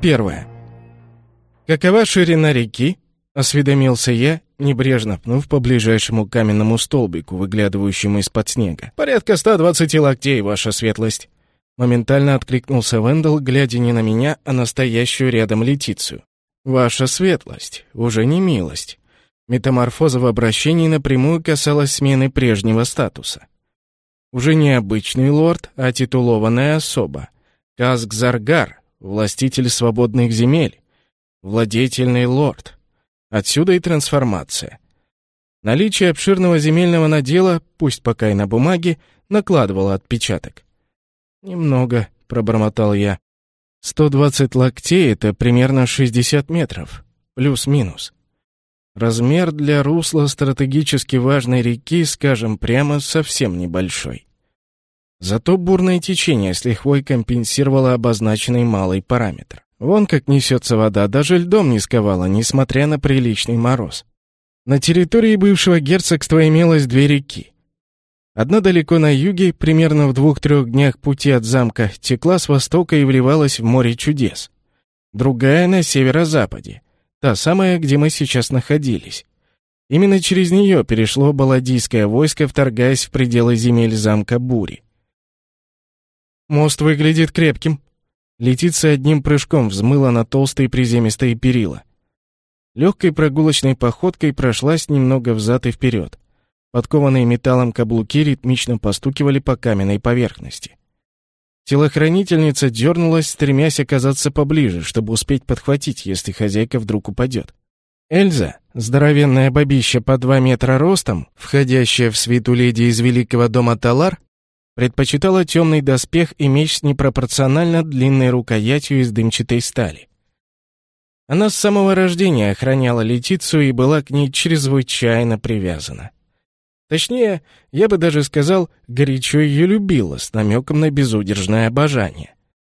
первая. «Какова ширина реки?» — осведомился я, небрежно пнув по ближайшему каменному столбику, выглядывающему из-под снега. «Порядка 120 локтей, ваша светлость!» Моментально откликнулся Вендел, глядя не на меня, а на стоящую рядом Летицию. «Ваша светлость, уже не милость». Метаморфоза в обращении напрямую касалась смены прежнего статуса. Уже не обычный лорд, а титулованная особа. Казгзаргар, властитель свободных земель, владетельный лорд. Отсюда и трансформация. Наличие обширного земельного надела, пусть пока и на бумаге, накладывало отпечаток. «Немного», — пробормотал я. «Сто двадцать локтей — это примерно шестьдесят метров, плюс-минус. Размер для русла стратегически важной реки, скажем прямо, совсем небольшой. Зато бурное течение с лихвой компенсировало обозначенный малый параметр. Вон как несется вода, даже льдом не сковала, несмотря на приличный мороз. На территории бывшего герцогства имелось две реки. Одна далеко на юге, примерно в двух-трех днях пути от замка, текла с востока и вливалась в море чудес. Другая на северо-западе, та самая, где мы сейчас находились. Именно через нее перешло баладийское войско, вторгаясь в пределы земель замка Бури. «Мост выглядит крепким». Летица одним прыжком взмыла на толстые приземистые перила. Легкой прогулочной походкой прошлась немного взад и вперед. Подкованные металлом каблуки ритмично постукивали по каменной поверхности. Телохранительница дернулась, стремясь оказаться поближе, чтобы успеть подхватить, если хозяйка вдруг упадет. Эльза, здоровенная бабища по два метра ростом, входящая в свиту леди из великого дома Талар, предпочитала темный доспех и меч с непропорционально длинной рукоятью из дымчатой стали. Она с самого рождения охраняла Летицию и была к ней чрезвычайно привязана. Точнее, я бы даже сказал, горячо ее любила, с намеком на безудержное обожание.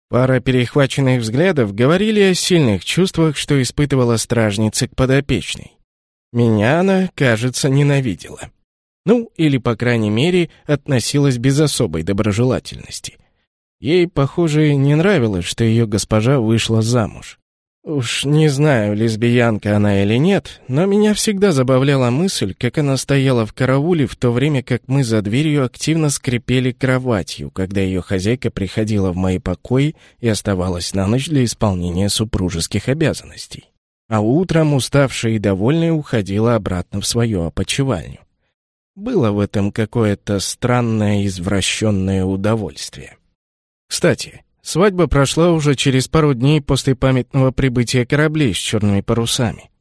Пара перехваченных взглядов говорили о сильных чувствах, что испытывала стражница к подопечной. Меня она, кажется, ненавидела. Ну, или, по крайней мере, относилась без особой доброжелательности. Ей, похоже, не нравилось, что ее госпожа вышла замуж. Уж не знаю, лесбиянка она или нет, но меня всегда забавляла мысль, как она стояла в карауле, в то время как мы за дверью активно скрипели кроватью, когда ее хозяйка приходила в мои покои и оставалась на ночь для исполнения супружеских обязанностей. А утром, уставшая и довольная, уходила обратно в свою опочивальню. Было в этом какое-то странное извращенное удовольствие. Кстати, Свадьба прошла уже через пару дней после памятного прибытия кораблей с черными парусами.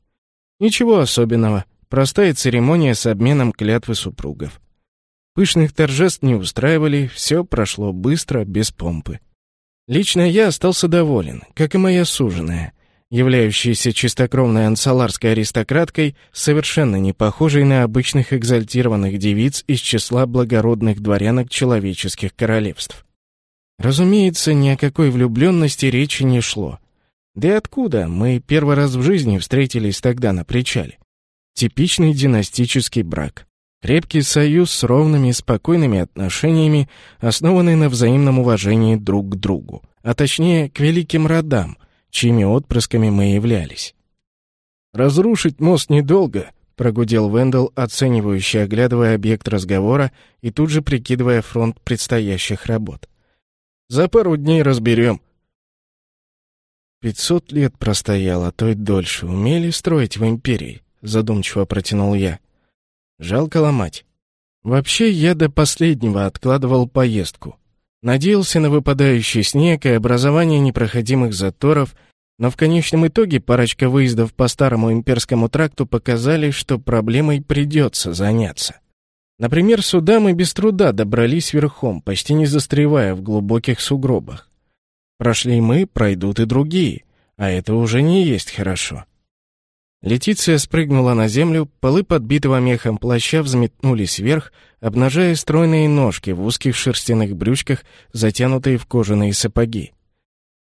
Ничего особенного, простая церемония с обменом клятвы супругов. Пышных торжеств не устраивали, все прошло быстро, без помпы. Лично я остался доволен, как и моя суженая, являющаяся чистокровной ансаларской аристократкой, совершенно не похожей на обычных экзальтированных девиц из числа благородных дворянок человеческих королевств. Разумеется, ни о какой влюбленности речи не шло. Да и откуда? Мы первый раз в жизни встретились тогда на причале. Типичный династический брак. Крепкий союз с ровными, спокойными отношениями, основанный на взаимном уважении друг к другу, а точнее к великим родам, чьими отпрысками мы являлись. «Разрушить мост недолго», — прогудел Вендел, оценивающий, оглядывая объект разговора и тут же прикидывая фронт предстоящих работ. За пару дней разберем. Пятьсот лет простоял, а то и дольше. Умели строить в империи, задумчиво протянул я. Жалко ломать. Вообще, я до последнего откладывал поездку. Надеялся на выпадающий снег и образование непроходимых заторов, но в конечном итоге парочка выездов по старому имперскому тракту показали, что проблемой придется заняться. Например, сюда мы без труда добрались верхом, почти не застревая в глубоких сугробах. Прошли мы, пройдут и другие, а это уже не есть хорошо. Летиция спрыгнула на землю, полы подбитого мехом плаща взметнулись вверх, обнажая стройные ножки в узких шерстяных брючках, затянутые в кожаные сапоги.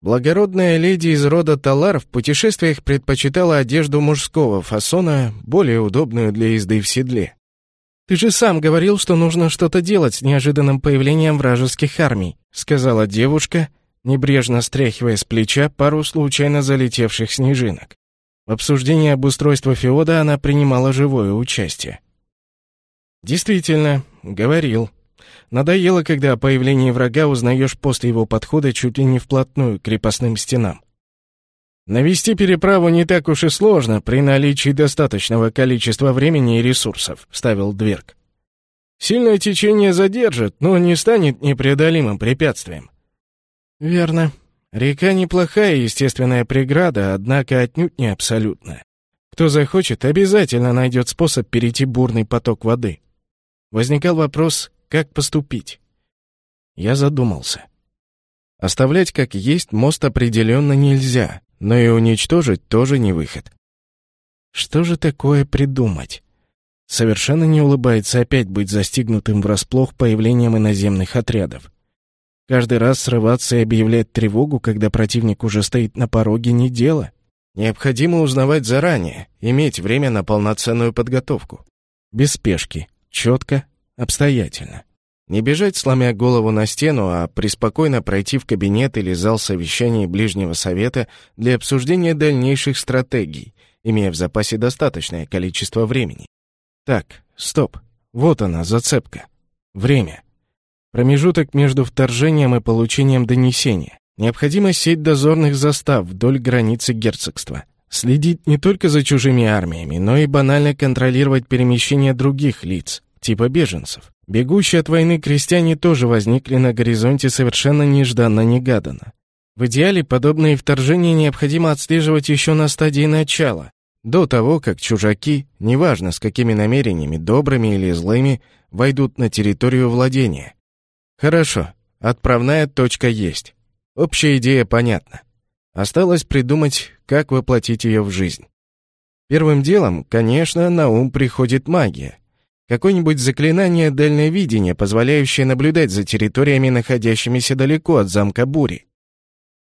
Благородная леди из рода Талар в путешествиях предпочитала одежду мужского фасона, более удобную для езды в седле. «Ты же сам говорил, что нужно что-то делать с неожиданным появлением вражеских армий», сказала девушка, небрежно стряхивая с плеча пару случайно залетевших снежинок. В обсуждении обустройства Феода она принимала живое участие. «Действительно, говорил. Надоело, когда о появлении врага узнаешь после его подхода чуть ли не вплотную к крепостным стенам. Навести переправу не так уж и сложно при наличии достаточного количества времени и ресурсов», — ставил Дверг. «Сильное течение задержит, но не станет непреодолимым препятствием». «Верно. Река неплохая естественная преграда, однако отнюдь не абсолютная. Кто захочет, обязательно найдет способ перейти бурный поток воды». Возникал вопрос, как поступить. Я задумался. Оставлять как есть мост определенно нельзя, но и уничтожить тоже не выход. Что же такое придумать? Совершенно не улыбается опять быть застигнутым врасплох появлением иноземных отрядов. Каждый раз срываться и объявлять тревогу, когда противник уже стоит на пороге, не дело. Необходимо узнавать заранее, иметь время на полноценную подготовку. Без спешки, четко, обстоятельно. Не бежать, сломя голову на стену, а преспокойно пройти в кабинет или зал совещаний Ближнего Совета для обсуждения дальнейших стратегий, имея в запасе достаточное количество времени. Так, стоп. Вот она, зацепка. Время. Промежуток между вторжением и получением донесения. Необходима сеть дозорных застав вдоль границы герцогства. Следить не только за чужими армиями, но и банально контролировать перемещение других лиц, типа беженцев. Бегущие от войны крестьяне тоже возникли на горизонте совершенно нежданно-негаданно. В идеале подобные вторжения необходимо отслеживать еще на стадии начала, до того, как чужаки, неважно с какими намерениями, добрыми или злыми, войдут на территорию владения. Хорошо, отправная точка есть. Общая идея понятна. Осталось придумать, как воплотить ее в жизнь. Первым делом, конечно, на ум приходит магия — Какое-нибудь заклинание дальновидения, позволяющее наблюдать за территориями, находящимися далеко от замка Бури.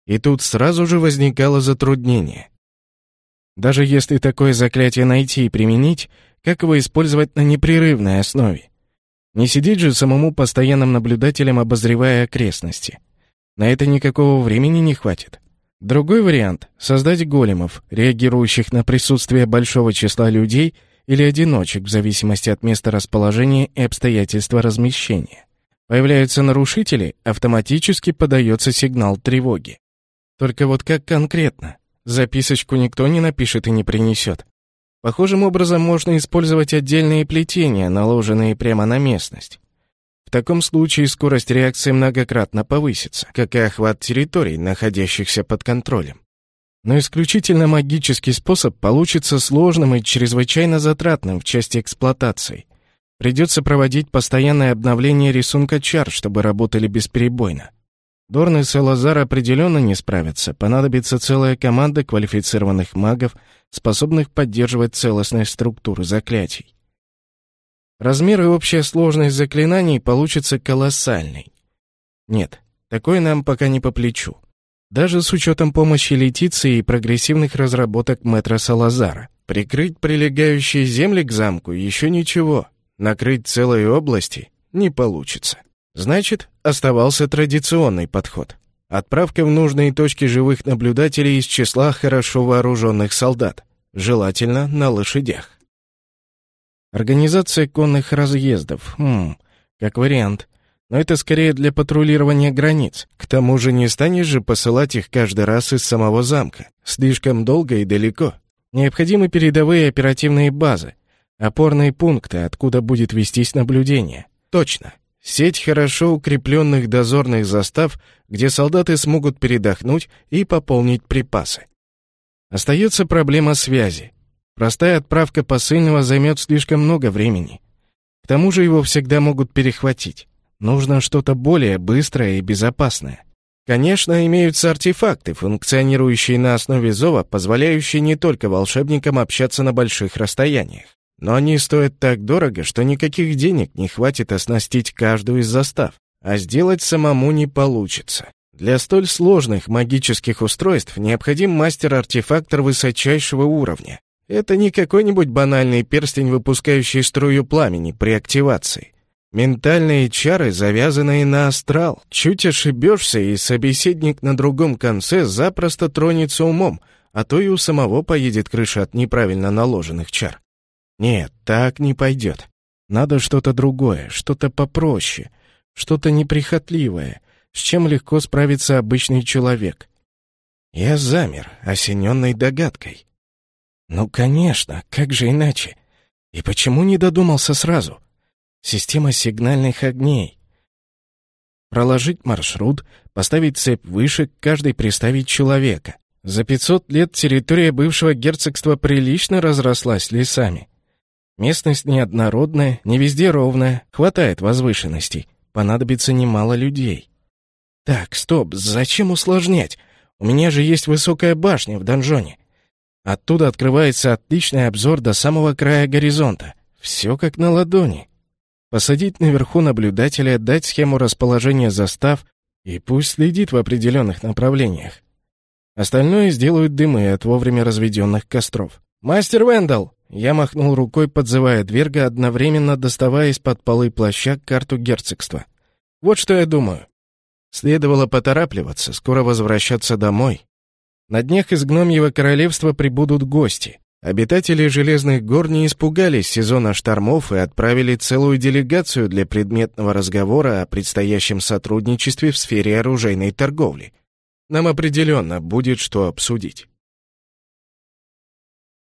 И тут сразу же возникало затруднение. Даже если такое заклятие найти и применить, как его использовать на непрерывной основе? Не сидеть же самому постоянным наблюдателем, обозревая окрестности. На это никакого времени не хватит. Другой вариант — создать големов, реагирующих на присутствие большого числа людей — или одиночек в зависимости от места расположения и обстоятельства размещения. Появляются нарушители, автоматически подается сигнал тревоги. Только вот как конкретно? Записочку никто не напишет и не принесет. Похожим образом можно использовать отдельные плетения, наложенные прямо на местность. В таком случае скорость реакции многократно повысится, как и охват территорий, находящихся под контролем. Но исключительно магический способ получится сложным и чрезвычайно затратным в части эксплуатации. Придется проводить постоянное обновление рисунка чар, чтобы работали бесперебойно. Дорн и Салазар определенно не справятся. Понадобится целая команда квалифицированных магов, способных поддерживать целостность структуры заклятий. Размер и общая сложность заклинаний получится колоссальной. Нет, такое нам пока не по плечу. Даже с учетом помощи Летиции и прогрессивных разработок мэтра Салазара. Прикрыть прилегающие земли к замку еще ничего. Накрыть целые области не получится. Значит, оставался традиционный подход. Отправка в нужные точки живых наблюдателей из числа хорошо вооруженных солдат, желательно на лошадях. Организация конных разъездов. Хм, как вариант но это скорее для патрулирования границ. К тому же не станешь же посылать их каждый раз из самого замка. Слишком долго и далеко. Необходимы передовые оперативные базы, опорные пункты, откуда будет вестись наблюдение. Точно. Сеть хорошо укрепленных дозорных застав, где солдаты смогут передохнуть и пополнить припасы. Остается проблема связи. Простая отправка посыльного займет слишком много времени. К тому же его всегда могут перехватить. Нужно что-то более быстрое и безопасное. Конечно, имеются артефакты, функционирующие на основе зова, позволяющие не только волшебникам общаться на больших расстояниях. Но они стоят так дорого, что никаких денег не хватит оснастить каждую из застав, а сделать самому не получится. Для столь сложных магических устройств необходим мастер-артефактор высочайшего уровня. Это не какой-нибудь банальный перстень, выпускающий струю пламени при активации. Ментальные чары, завязанные на астрал. Чуть ошибешься, и собеседник на другом конце запросто тронется умом, а то и у самого поедет крыша от неправильно наложенных чар. Нет, так не пойдет. Надо что-то другое, что-то попроще, что-то неприхотливое, с чем легко справится обычный человек. Я замер, осененный догадкой. Ну, конечно, как же иначе? И почему не додумался сразу? Система сигнальных огней. Проложить маршрут, поставить цепь выше, каждый приставить человека. За 500 лет территория бывшего герцогства прилично разрослась лесами. Местность неоднородная, не везде ровная, хватает возвышенностей. Понадобится немало людей. Так, стоп, зачем усложнять? У меня же есть высокая башня в донжоне. Оттуда открывается отличный обзор до самого края горизонта. Все как на ладони. Посадить наверху наблюдателя, дать схему расположения застав и пусть следит в определенных направлениях. Остальное сделают дымы от вовремя разведенных костров. «Мастер Вендел!» Я махнул рукой, подзывая Дверга, одновременно доставая из-под полы плаща карту герцогства. «Вот что я думаю. Следовало поторапливаться, скоро возвращаться домой. На днях из гномьего королевства прибудут гости. Обитатели Железных гор не испугались сезона штормов и отправили целую делегацию для предметного разговора о предстоящем сотрудничестве в сфере оружейной торговли. Нам определенно будет что обсудить.